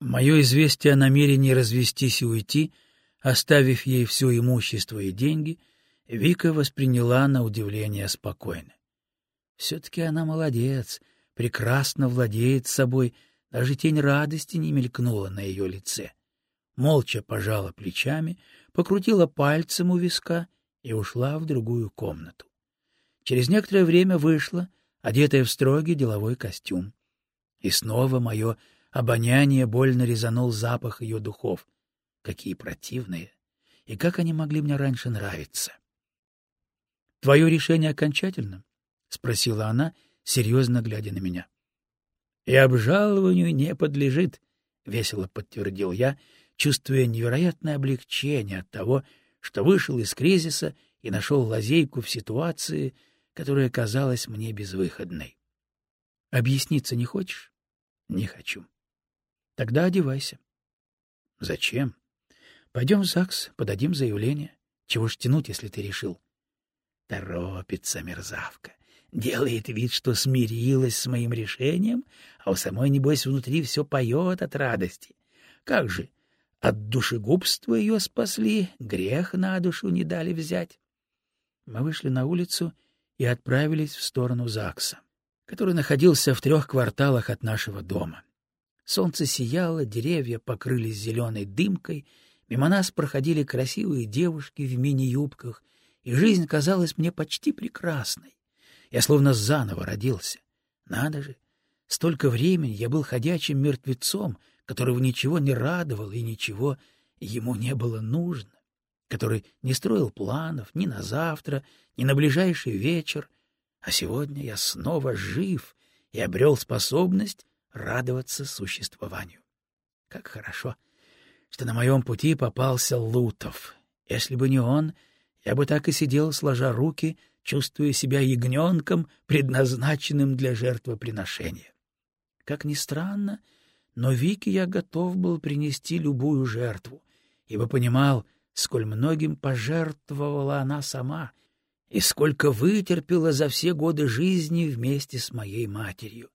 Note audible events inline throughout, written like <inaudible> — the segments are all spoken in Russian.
Мое известие о намерении развестись и уйти, оставив ей все имущество и деньги, Вика восприняла на удивление спокойно. Все-таки она молодец, прекрасно владеет собой, даже тень радости не мелькнула на ее лице. Молча пожала плечами, покрутила пальцем у виска и ушла в другую комнату. Через некоторое время вышла, одетая в строгий деловой костюм. И снова мое обоняние больно резанул запах ее духов. Какие противные! И как они могли мне раньше нравиться? — Твое решение окончательно? — спросила она, серьезно глядя на меня. — И обжалованию не подлежит, — весело подтвердил я, чувствуя невероятное облегчение от того, что вышел из кризиса и нашел лазейку в ситуации, которая казалась мне безвыходной. — Объясниться не хочешь? — Не хочу. — Тогда одевайся. — Зачем? — Пойдем в ЗАГС, подадим заявление. Чего ж тянуть, если ты решил? Торопится мерзавка. Делает вид, что смирилась с моим решением, а у самой, небось, внутри все поет от радости. Как же, от душегубства ее спасли, грех на душу не дали взять. Мы вышли на улицу и отправились в сторону ЗАГСа, который находился в трех кварталах от нашего дома. Солнце сияло, деревья покрылись зеленой дымкой, мимо нас проходили красивые девушки в мини-юбках, и жизнь казалась мне почти прекрасной. Я словно заново родился. Надо же, столько времени я был ходячим мертвецом, которого ничего не радовало и ничего ему не было нужно, который не строил планов ни на завтра, ни на ближайший вечер, а сегодня я снова жив и обрел способность радоваться существованию. Как хорошо, что на моем пути попался Лутов. Если бы не он, я бы так и сидел, сложа руки, чувствуя себя ягненком, предназначенным для жертвоприношения. Как ни странно, — но Вике я готов был принести любую жертву, ибо понимал, сколь многим пожертвовала она сама и сколько вытерпела за все годы жизни вместе с моей матерью.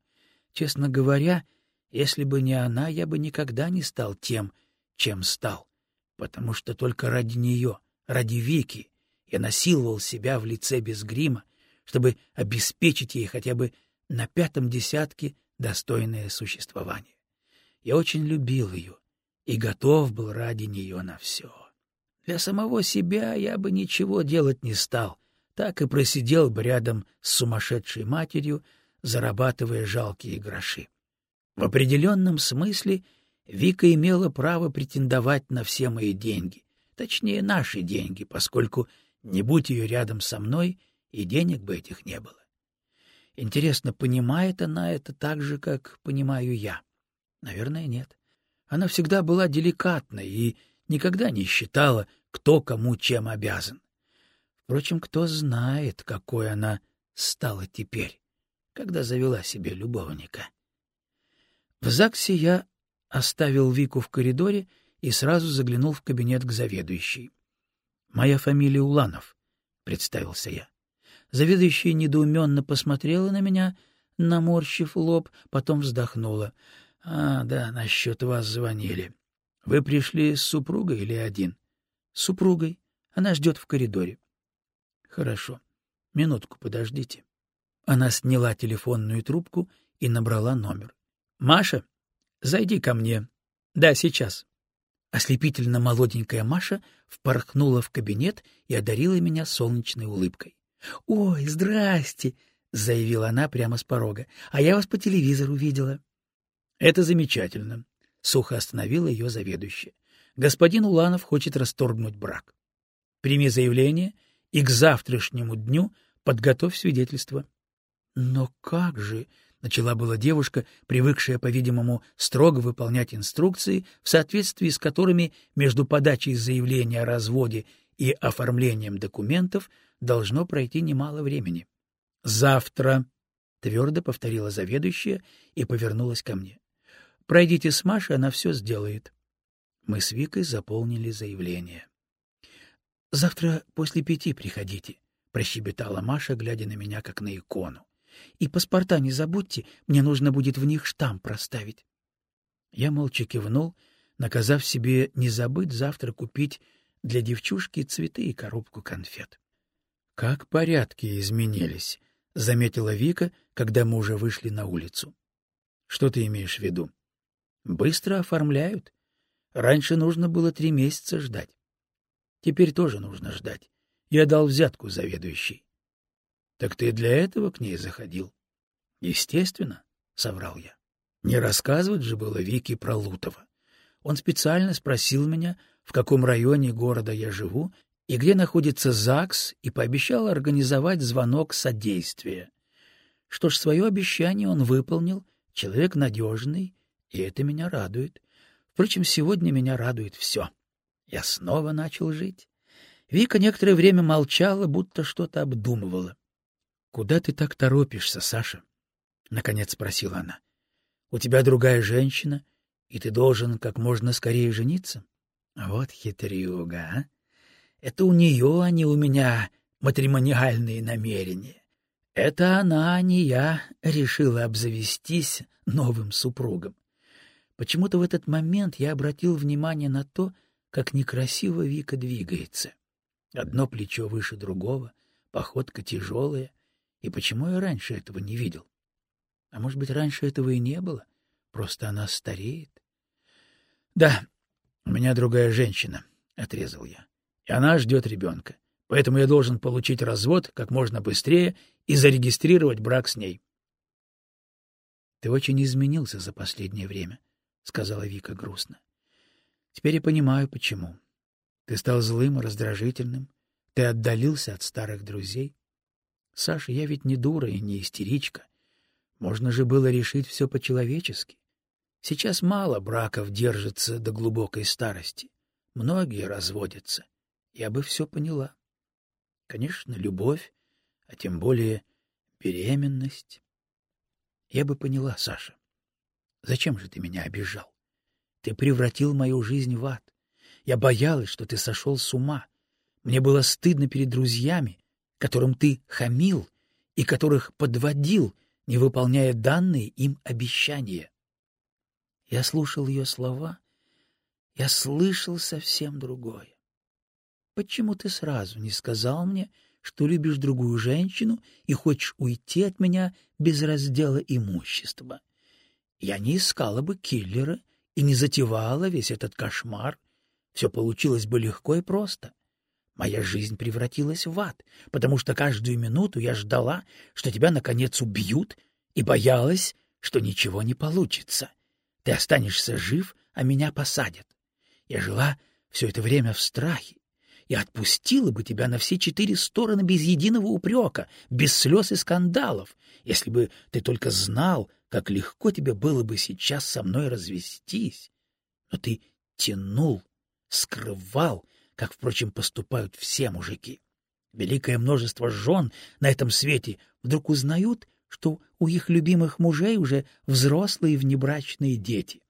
Честно говоря, если бы не она, я бы никогда не стал тем, чем стал, потому что только ради нее, ради Вики, я насиловал себя в лице без грима, чтобы обеспечить ей хотя бы на пятом десятке достойное существование. Я очень любил ее и готов был ради нее на все. Для самого себя я бы ничего делать не стал, так и просидел бы рядом с сумасшедшей матерью, зарабатывая жалкие гроши. В определенном смысле Вика имела право претендовать на все мои деньги, точнее, наши деньги, поскольку, не будь ее рядом со мной, и денег бы этих не было. Интересно, понимает она это так же, как понимаю я? Наверное, нет. Она всегда была деликатной и никогда не считала, кто кому чем обязан. Впрочем, кто знает, какой она стала теперь, когда завела себе любовника. В ЗАГСе я оставил Вику в коридоре и сразу заглянул в кабинет к заведующей. — Моя фамилия Уланов, — представился я. Заведующая недоуменно посмотрела на меня, наморщив лоб, потом вздохнула. — А, да, насчет вас звонили. Вы пришли с супругой или один? — С супругой. Она ждет в коридоре. — Хорошо. Минутку подождите. Она сняла телефонную трубку и набрала номер. — Маша, зайди ко мне. — Да, сейчас. Ослепительно молоденькая Маша впорхнула в кабинет и одарила меня солнечной улыбкой. — Ой, здрасте! — заявила она прямо с порога. — А я вас по телевизору видела. — Это замечательно, — сухо остановила ее заведующая. — Господин Уланов хочет расторгнуть брак. Прими заявление и к завтрашнему дню подготовь свидетельство. — Но как же... — начала была девушка, привыкшая, по-видимому, строго выполнять инструкции, в соответствии с которыми между подачей заявления о разводе и оформлением документов должно пройти немало времени. — Завтра, — твердо повторила заведующая и повернулась ко мне. Пройдите с Машей, она все сделает. Мы с Викой заполнили заявление. — Завтра после пяти приходите, — прощебетала Маша, глядя на меня, как на икону. — И паспорта не забудьте, мне нужно будет в них штамп проставить. Я молча кивнул, наказав себе не забыть завтра купить для девчушки цветы и коробку конфет. — Как порядки изменились, — заметила Вика, когда мы уже вышли на улицу. — Что ты имеешь в виду? — Быстро оформляют. Раньше нужно было три месяца ждать. Теперь тоже нужно ждать. Я дал взятку заведующей. — Так ты для этого к ней заходил? — Естественно, — соврал я. Не рассказывать же было Вике про Лутова. Он специально спросил меня, в каком районе города я живу и где находится ЗАГС, и пообещал организовать звонок содействия. Что ж, свое обещание он выполнил, человек надежный, и это меня радует. Впрочем, сегодня меня радует все. Я снова начал жить. Вика некоторое время молчала, будто что-то обдумывала. — Куда ты так торопишься, Саша? — наконец спросила она. — У тебя другая женщина, и ты должен как можно скорее жениться? Вот хитрюга, а! Это у нее, а не у меня матримониальные намерения. Это она, а не я, решила обзавестись новым супругом. Почему-то в этот момент я обратил внимание на то, как некрасиво Вика двигается. Одно плечо выше другого, походка тяжелая. И почему я раньше этого не видел? А может быть, раньше этого и не было? Просто она стареет. — Да, у меня другая женщина, — отрезал я. И она ждет ребенка. Поэтому я должен получить развод как можно быстрее и зарегистрировать брак с ней. — Ты очень изменился за последнее время, — сказала Вика грустно. — Теперь я понимаю, почему. Ты стал злым раздражительным, ты отдалился от старых друзей. Саша, я ведь не дура и не истеричка. Можно же было решить все по-человечески. Сейчас мало браков держится до глубокой старости. Многие разводятся. Я бы все поняла. Конечно, любовь, а тем более беременность. Я бы поняла, Саша. Зачем же ты меня обижал? Ты превратил мою жизнь в ад. Я боялась, что ты сошел с ума. Мне было стыдно перед друзьями, которым ты хамил и которых подводил, не выполняя данные им обещания. Я слушал ее слова, я слышал совсем другое. Почему ты сразу не сказал мне, что любишь другую женщину и хочешь уйти от меня без раздела имущества? Я не искала бы киллера и не затевала весь этот кошмар. Все получилось бы легко и просто. Моя жизнь превратилась в ад, потому что каждую минуту я ждала, что тебя, наконец, убьют, и боялась, что ничего не получится. Ты останешься жив, а меня посадят. Я жила все это время в страхе. Я отпустила бы тебя на все четыре стороны без единого упрека, без слез и скандалов, если бы ты только знал, как легко тебе было бы сейчас со мной развестись. Но ты тянул, скрывал, как, впрочем, поступают все мужики. Великое множество жен на этом свете вдруг узнают, что у их любимых мужей уже взрослые внебрачные дети.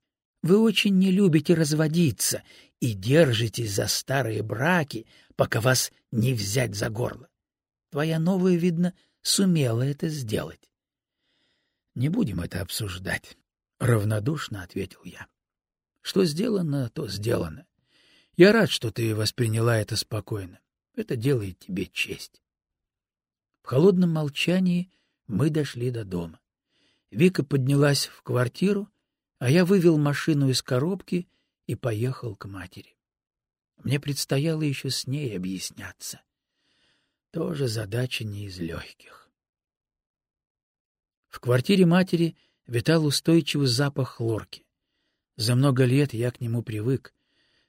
Вы очень не любите разводиться и держитесь за старые браки, пока вас не взять за горло. Твоя новая, видно, сумела это сделать. — Не будем это обсуждать, — равнодушно ответил я. — Что сделано, то сделано. Я рад, что ты восприняла это спокойно. Это делает тебе честь. В холодном молчании мы дошли до дома. Вика поднялась в квартиру, а я вывел машину из коробки и поехал к матери. Мне предстояло еще с ней объясняться. Тоже задача не из легких. В квартире матери витал устойчивый запах хлорки. За много лет я к нему привык.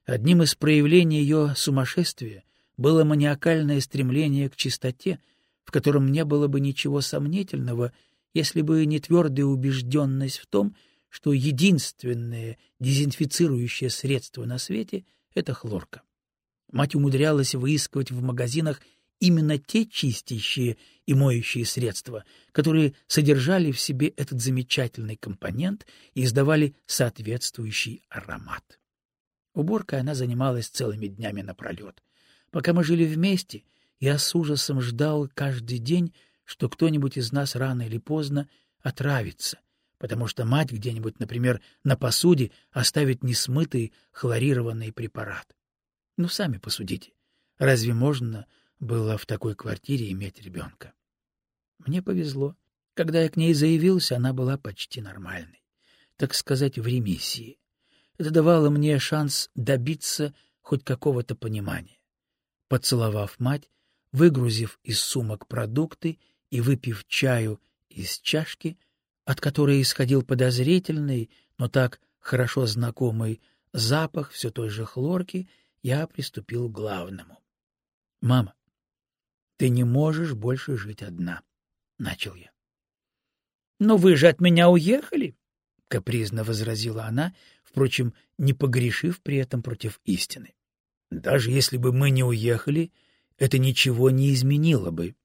Одним из проявлений ее сумасшествия было маниакальное стремление к чистоте, в котором не было бы ничего сомнительного, если бы не твердая убежденность в том, что единственное дезинфицирующее средство на свете — это хлорка. Мать умудрялась выискивать в магазинах именно те чистящие и моющие средства, которые содержали в себе этот замечательный компонент и издавали соответствующий аромат. Уборкой она занималась целыми днями напролет. Пока мы жили вместе, я с ужасом ждал каждый день, что кто-нибудь из нас рано или поздно отравится, потому что мать где-нибудь, например, на посуде оставит несмытый хлорированный препарат. Ну, сами посудите, разве можно было в такой квартире иметь ребенка? Мне повезло. Когда я к ней заявился, она была почти нормальной, так сказать, в ремиссии. Это давало мне шанс добиться хоть какого-то понимания. Поцеловав мать, выгрузив из сумок продукты и выпив чаю из чашки, от которой исходил подозрительный, но так хорошо знакомый запах все той же хлорки, я приступил к главному. — Мама, ты не можешь больше жить одна, — начал я. — Но вы же от меня уехали, — капризно возразила она, впрочем, не погрешив при этом против истины. — Даже если бы мы не уехали, это ничего не изменило бы.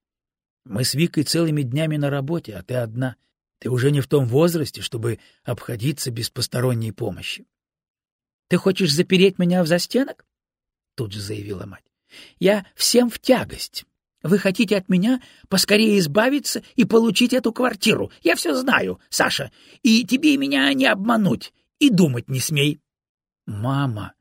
Мы с Викой целыми днями на работе, а ты одна — ты уже не в том возрасте, чтобы обходиться без посторонней помощи. — Ты хочешь запереть меня в застенок? — тут же заявила мать. — Я всем в тягость. Вы хотите от меня поскорее избавиться и получить эту квартиру. Я все знаю, Саша, и тебе меня не обмануть. И думать не смей. — Мама,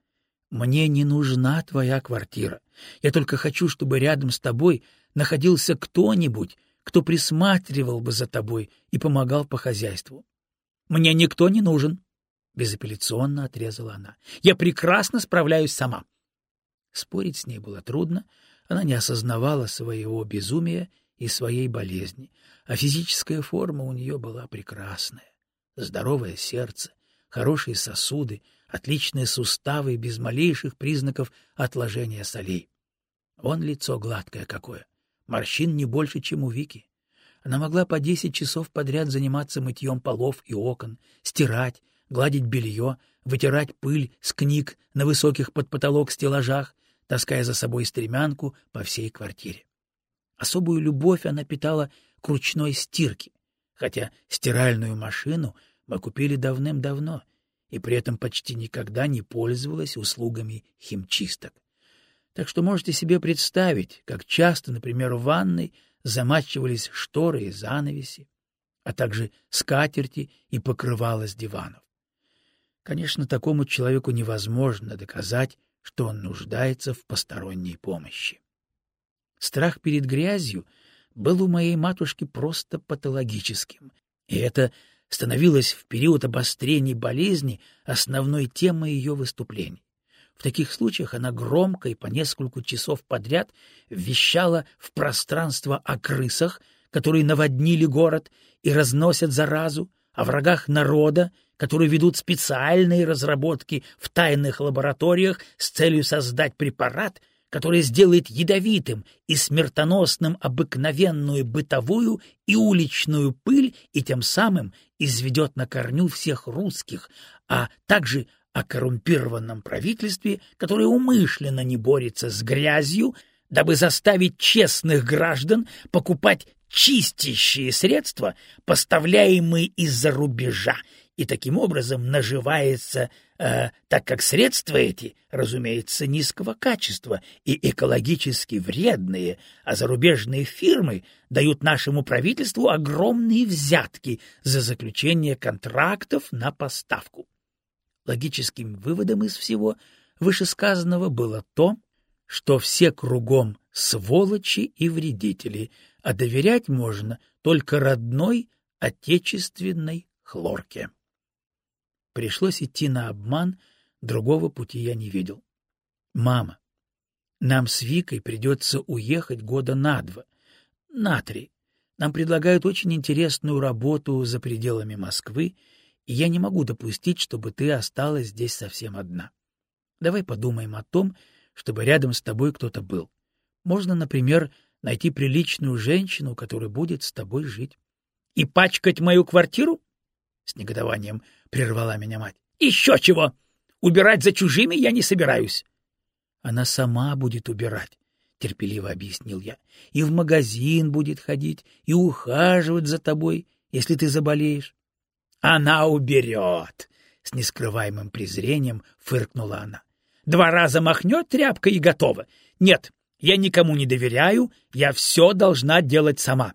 мне не нужна твоя квартира. Я только хочу, чтобы рядом с тобой находился кто-нибудь, кто присматривал бы за тобой и помогал по хозяйству. — Мне никто не нужен, — безапелляционно отрезала она. — Я прекрасно справляюсь сама. Спорить с ней было трудно, она не осознавала своего безумия и своей болезни, а физическая форма у нее была прекрасная. Здоровое сердце, хорошие сосуды, отличные суставы без малейших признаков отложения солей. Вон лицо гладкое какое, Морщин не больше, чем у Вики. Она могла по десять часов подряд заниматься мытьем полов и окон, стирать, гладить белье, вытирать пыль с книг на высоких под потолок стеллажах, таская за собой стремянку по всей квартире. Особую любовь она питала к ручной стирке, хотя стиральную машину мы купили давным-давно и при этом почти никогда не пользовалась услугами химчисток. Так что можете себе представить, как часто, например, в ванной замачивались шторы и занавеси, а также скатерти и покрывала с диванов. Конечно, такому человеку невозможно доказать, что он нуждается в посторонней помощи. Страх перед грязью был у моей матушки просто патологическим, и это становилось в период обострений болезни основной темой ее выступлений. В таких случаях она громко и по несколько часов подряд вещала в пространство о крысах, которые наводнили город и разносят заразу, о врагах народа, которые ведут специальные разработки в тайных лабораториях с целью создать препарат, который сделает ядовитым и смертоносным обыкновенную бытовую и уличную пыль и тем самым изведет на корню всех русских, а также о коррумпированном правительстве, которое умышленно не борется с грязью, дабы заставить честных граждан покупать чистящие средства, поставляемые из-за рубежа, и таким образом наживается, э, так как средства эти, разумеется, низкого качества и экологически вредные, а зарубежные фирмы дают нашему правительству огромные взятки за заключение контрактов на поставку. Логическим выводом из всего вышесказанного было то, что все кругом сволочи и вредители, а доверять можно только родной отечественной хлорке. Пришлось идти на обман, другого пути я не видел. «Мама, нам с Викой придется уехать года на два, на три. Нам предлагают очень интересную работу за пределами Москвы, и я не могу допустить, чтобы ты осталась здесь совсем одна. Давай подумаем о том, чтобы рядом с тобой кто-то был. Можно, например, найти приличную женщину, которая будет с тобой жить. — И пачкать мою квартиру? — с негодованием прервала меня мать. — Еще чего! Убирать за чужими я не собираюсь. — Она сама будет убирать, — терпеливо объяснил я, — и в магазин будет ходить, и ухаживать за тобой, если ты заболеешь. Она уберет! — с нескрываемым презрением фыркнула она. Два раза махнет тряпка и готово. Нет, я никому не доверяю, я все должна делать сама.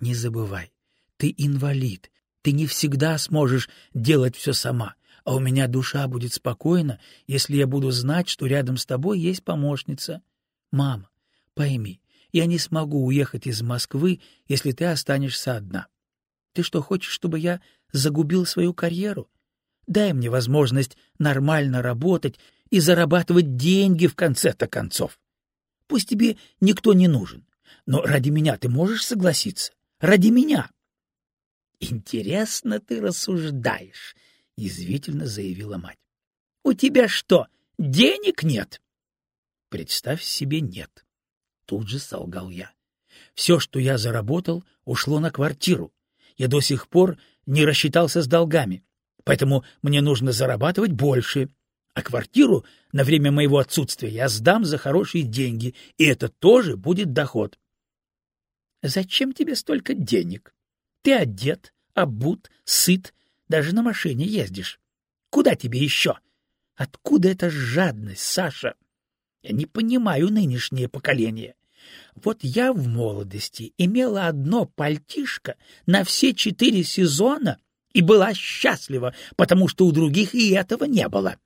Не забывай, ты инвалид, Ты не всегда сможешь делать все сама, а у меня душа будет спокойна, если я буду знать, что рядом с тобой есть помощница. Мама, пойми, я не смогу уехать из Москвы, если ты останешься одна. Ты что, хочешь, чтобы я загубил свою карьеру? Дай мне возможность нормально работать и зарабатывать деньги в конце-то концов. Пусть тебе никто не нужен, но ради меня ты можешь согласиться? Ради меня. — Интересно ты рассуждаешь, — язвительно заявила мать. — У тебя что, денег нет? — Представь себе, нет. Тут же солгал я. Все, что я заработал, ушло на квартиру. Я до сих пор не рассчитался с долгами, поэтому мне нужно зарабатывать больше. А квартиру на время моего отсутствия я сдам за хорошие деньги, и это тоже будет доход. — Зачем тебе столько денег? Ты одет, обут, сыт, даже на машине ездишь. Куда тебе еще? Откуда эта жадность, Саша? Я не понимаю нынешнее поколение. Вот я в молодости имела одно пальтишко на все четыре сезона и была счастлива, потому что у других и этого не было.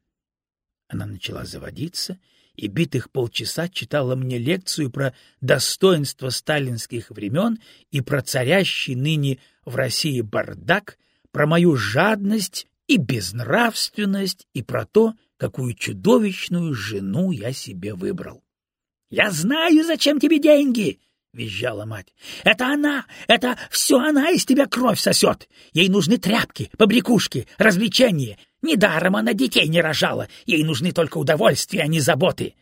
Она начала заводиться и битых полчаса читала мне лекцию про достоинство сталинских времен и про царящий ныне в России бардак, про мою жадность и безнравственность и про то, какую чудовищную жену я себе выбрал. «Я знаю, зачем тебе деньги!» — визжала мать. «Это она! Это все она из тебя кровь сосет! Ей нужны тряпки, побрякушки, развлечения. Недаром она детей не рожала, ей нужны только удовольствия, а не заботы.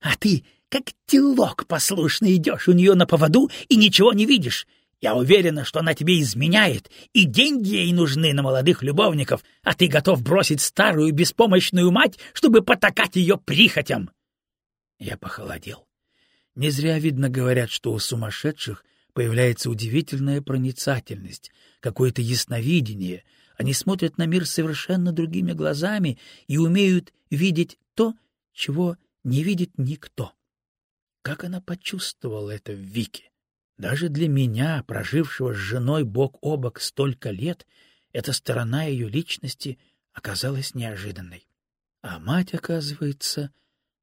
А ты, как телок послушно идешь у нее на поводу и ничего не видишь. Я уверена, что она тебе изменяет, и деньги ей нужны на молодых любовников, а ты готов бросить старую беспомощную мать, чтобы потакать ее прихотям!» Я похолодел. Не зря, видно, говорят, что у сумасшедших появляется удивительная проницательность, какое-то ясновидение. Они смотрят на мир совершенно другими глазами и умеют видеть то, чего не видит никто. Как она почувствовала это в Вике? Даже для меня, прожившего с женой бок о бок столько лет, эта сторона ее личности оказалась неожиданной. А мать, оказывается,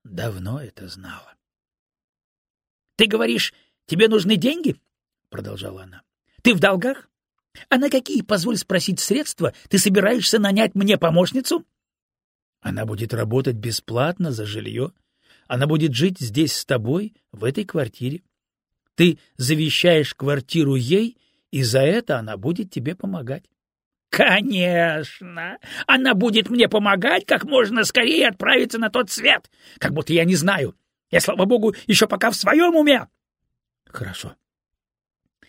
давно это знала. Ты говоришь, тебе нужны деньги? — продолжала она. — Ты в долгах? А на какие, позволь спросить, средства ты собираешься нанять мне помощницу? Она будет работать бесплатно за жилье. Она будет жить здесь с тобой, в этой квартире. Ты завещаешь квартиру ей, и за это она будет тебе помогать. Конечно! Она будет мне помогать как можно скорее отправиться на тот свет, как будто я не знаю, я, слава богу, еще пока в своем уме. Хорошо.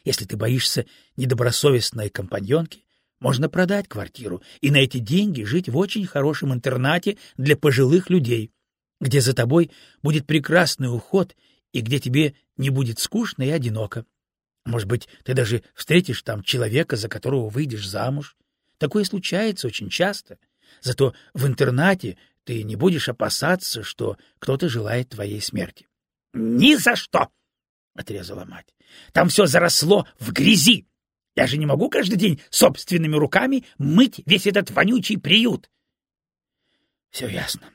Если ты боишься недобросовестной компаньонки, можно продать квартиру и на эти деньги жить в очень хорошем интернате для пожилых людей, где за тобой будет прекрасный уход и где тебе не будет скучно и одиноко. Может быть, ты даже встретишь там человека, за которого выйдешь замуж. Такое случается очень часто. Зато в интернате ты не будешь опасаться, что кто-то желает твоей смерти. — Ни за что! — отрезала мать. — Там все заросло в грязи. Я же не могу каждый день собственными руками мыть весь этот вонючий приют. Все ясно.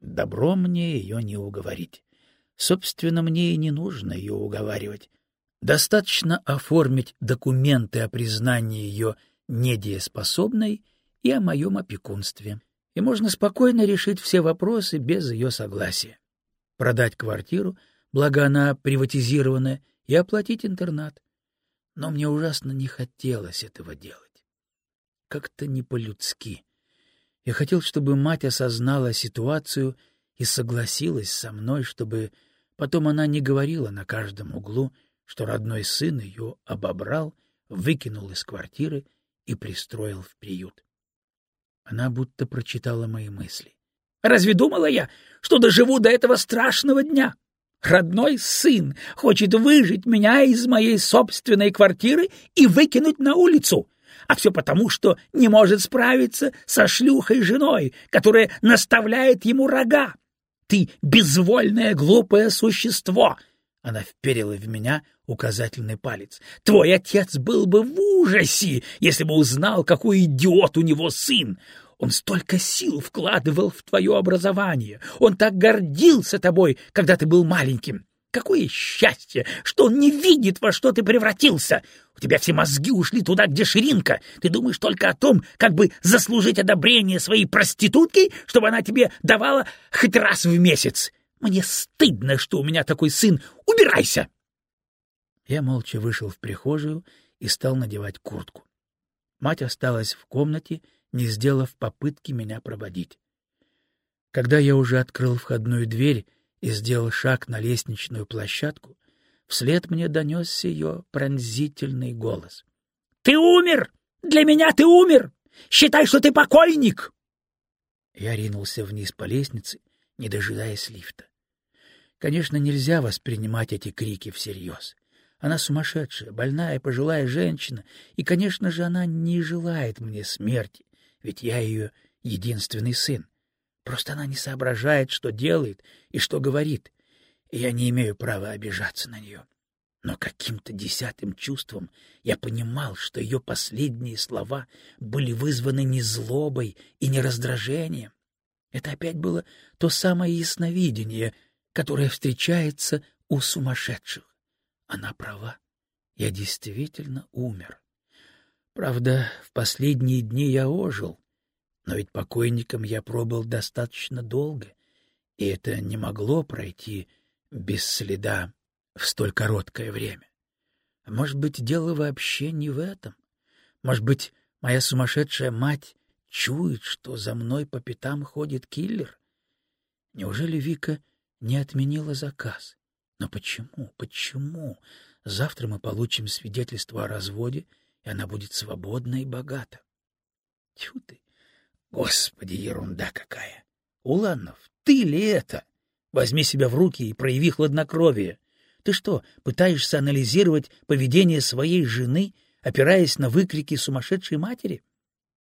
Добро мне ее не уговорить. Собственно, мне и не нужно ее уговаривать. Достаточно оформить документы о признании ее недееспособной и о моем опекунстве и можно спокойно решить все вопросы без ее согласия. Продать квартиру, благо она приватизирована, и оплатить интернат. Но мне ужасно не хотелось этого делать. Как-то не по-людски. Я хотел, чтобы мать осознала ситуацию и согласилась со мной, чтобы потом она не говорила на каждом углу, что родной сын ее обобрал, выкинул из квартиры и пристроил в приют. Она будто прочитала мои мысли. «Разве думала я, что доживу до этого страшного дня? Родной сын хочет выжить меня из моей собственной квартиры и выкинуть на улицу, а все потому, что не может справиться со шлюхой женой, которая наставляет ему рога. Ты безвольное глупое существо, Она вперила в меня указательный палец. «Твой отец был бы в ужасе, если бы узнал, какой идиот у него сын! Он столько сил вкладывал в твое образование! Он так гордился тобой, когда ты был маленьким! Какое счастье, что он не видит, во что ты превратился! У тебя все мозги ушли туда, где ширинка! Ты думаешь только о том, как бы заслужить одобрение своей проститутки, чтобы она тебе давала хоть раз в месяц!» Мне стыдно, что у меня такой сын. Убирайся!» Я молча вышел в прихожую и стал надевать куртку. Мать осталась в комнате, не сделав попытки меня проводить. Когда я уже открыл входную дверь и сделал шаг на лестничную площадку, вслед мне донесся ее пронзительный голос. — Ты умер! Для меня ты умер! Считай, что ты покойник! Я ринулся вниз по лестнице, не дожидаясь лифта. Конечно, нельзя воспринимать эти крики всерьез. Она сумасшедшая, больная, пожилая женщина, и, конечно же, она не желает мне смерти, ведь я ее единственный сын. Просто она не соображает, что делает и что говорит, и я не имею права обижаться на нее. Но каким-то десятым чувством я понимал, что ее последние слова были вызваны не злобой и не раздражением. Это опять было то самое ясновидение, которая встречается у сумасшедших. Она права. Я действительно умер. Правда, в последние дни я ожил, но ведь покойником я пробыл достаточно долго, и это не могло пройти без следа в столь короткое время. может быть, дело вообще не в этом? Может быть, моя сумасшедшая мать чует, что за мной по пятам ходит киллер? Неужели Вика не отменила заказ. Но почему? Почему? Завтра мы получим свидетельство о разводе, и она будет свободна и богата. Тьфу ты! Господи, ерунда какая! Уланов, ты ли это? Возьми себя в руки и прояви хладнокровие. Ты что, пытаешься анализировать поведение своей жены, опираясь на выкрики сумасшедшей матери?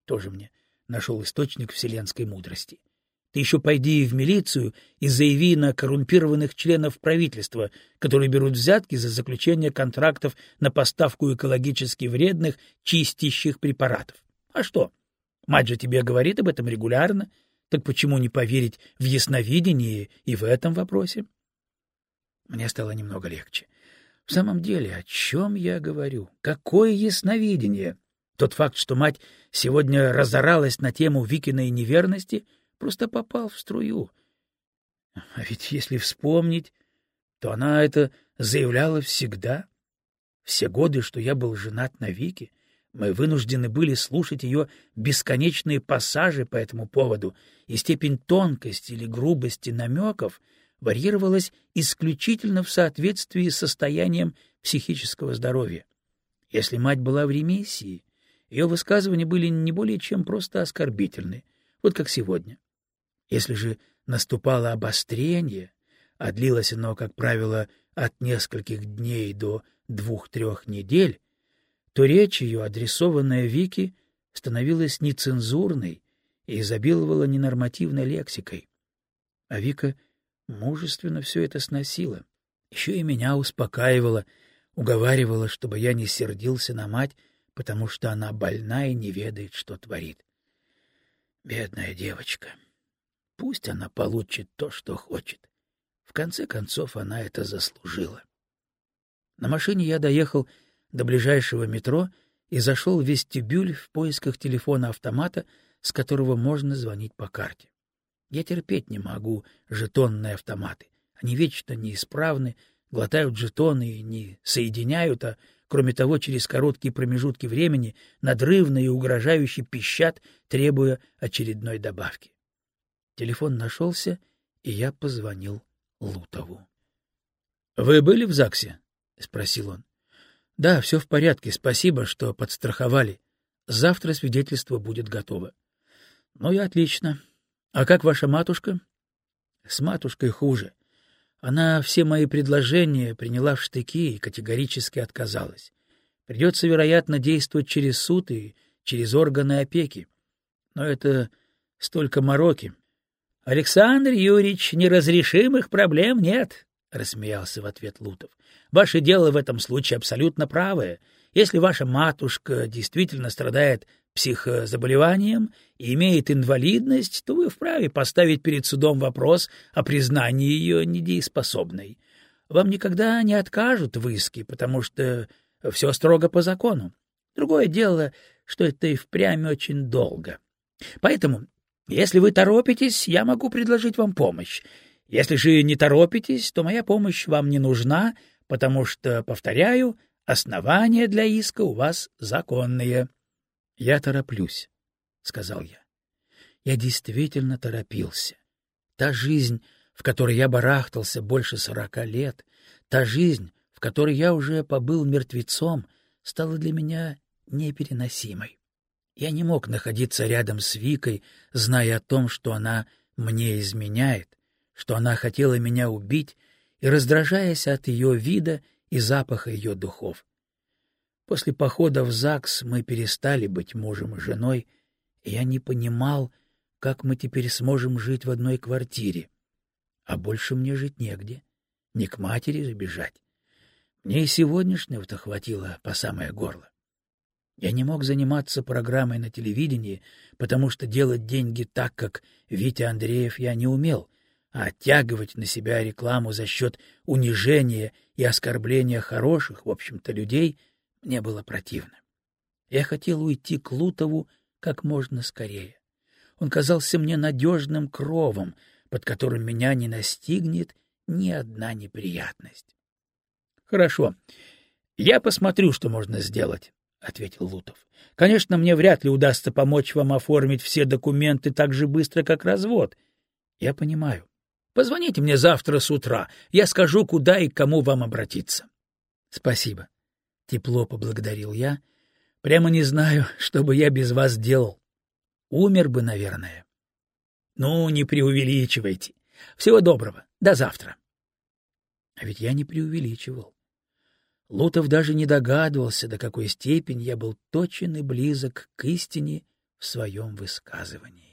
Тоже мне нашел источник вселенской мудрости. Ты еще пойди в милицию и заяви на коррумпированных членов правительства, которые берут взятки за заключение контрактов на поставку экологически вредных чистящих препаратов. А что? Мать же тебе говорит об этом регулярно. Так почему не поверить в ясновидение и в этом вопросе? Мне стало немного легче. В самом деле, о чем я говорю? Какое ясновидение? Тот факт, что мать сегодня разоралась на тему Викиной неверности — просто попал в струю. А ведь если вспомнить, то она это заявляла всегда. Все годы, что я был женат на Вике, мы вынуждены были слушать ее бесконечные пассажи по этому поводу, и степень тонкости или грубости намеков варьировалась исключительно в соответствии с состоянием психического здоровья. Если мать была в ремиссии, ее высказывания были не более чем просто оскорбительны, вот как сегодня. Если же наступало обострение, а длилось оно, как правило, от нескольких дней до двух-трех недель, то речь ее, адресованная Вике, становилась нецензурной и изобиловала ненормативной лексикой. А Вика мужественно все это сносила. Еще и меня успокаивала, уговаривала, чтобы я не сердился на мать, потому что она больна и не ведает, что творит. Бедная девочка. Пусть она получит то, что хочет. В конце концов, она это заслужила. На машине я доехал до ближайшего метро и зашел в вестибюль в поисках телефона-автомата, с которого можно звонить по карте. Я терпеть не могу жетонные автоматы. Они вечно неисправны, глотают жетоны и не соединяют, а, кроме того, через короткие промежутки времени надрывно и угрожающе пищат, требуя очередной добавки. Телефон нашелся, и я позвонил Лутову. — Вы были в ЗАГСе? — спросил он. — Да, все в порядке, спасибо, что подстраховали. Завтра свидетельство будет готово. — Ну и отлично. А как ваша матушка? — С матушкой хуже. Она все мои предложения приняла в штыки и категорически отказалась. Придется, вероятно, действовать через суд и через органы опеки. Но это столько мороки. Александр Юрьевич, неразрешимых проблем нет. рассмеялся в ответ Лутов. — Ваше дело в этом случае абсолютно правое. Если ваша матушка действительно страдает психозаболеванием и имеет инвалидность, то вы вправе поставить перед судом вопрос о признании ее недееспособной. Вам никогда не откажут в иске, потому что все строго по закону. Другое дело, что это и впрямь очень долго. Поэтому, если вы торопитесь, я могу предложить вам помощь. Если же не торопитесь, то моя помощь вам не нужна, потому что, повторяю, основания для иска у вас законные. — Я тороплюсь, — сказал я. Я действительно торопился. Та жизнь, в которой я барахтался больше сорока лет, та жизнь, в которой я уже побыл мертвецом, стала для меня непереносимой. Я не мог находиться рядом с Викой, зная о том, что она мне изменяет, что она хотела меня убить, и раздражаясь от ее вида и запаха ее духов. После похода в ЗАГС мы перестали быть мужем и женой, и я не понимал, как мы теперь сможем жить в одной квартире. А больше мне жить негде, не к матери же бежать. Мне и сегодняшнего-то хватило по самое горло. Я не мог заниматься программой на телевидении, потому что делать деньги так, как Витя Андреев, я не умел, а оттягивать на себя рекламу за счет унижения и оскорбления хороших, в общем-то, людей мне было противно. Я хотел уйти к Лутову как можно скорее. Он казался мне надежным кровом, под которым меня не настигнет ни одна неприятность. — Хорошо. Я посмотрю, что можно сделать. — ответил Лутов. — Конечно, мне вряд ли удастся помочь вам оформить все документы так же быстро, как развод. — Я понимаю. Позвоните мне завтра с утра. Я скажу, куда и к кому вам обратиться. — Спасибо. Тепло поблагодарил я. Прямо не знаю, <laughs> что бы я без вас делал. Умер бы, наверное. — Ну, не преувеличивайте. Всего доброго. До завтра. А ведь я не преувеличивал. Лутов даже не догадывался, до какой степени я был точен и близок к истине в своем высказывании.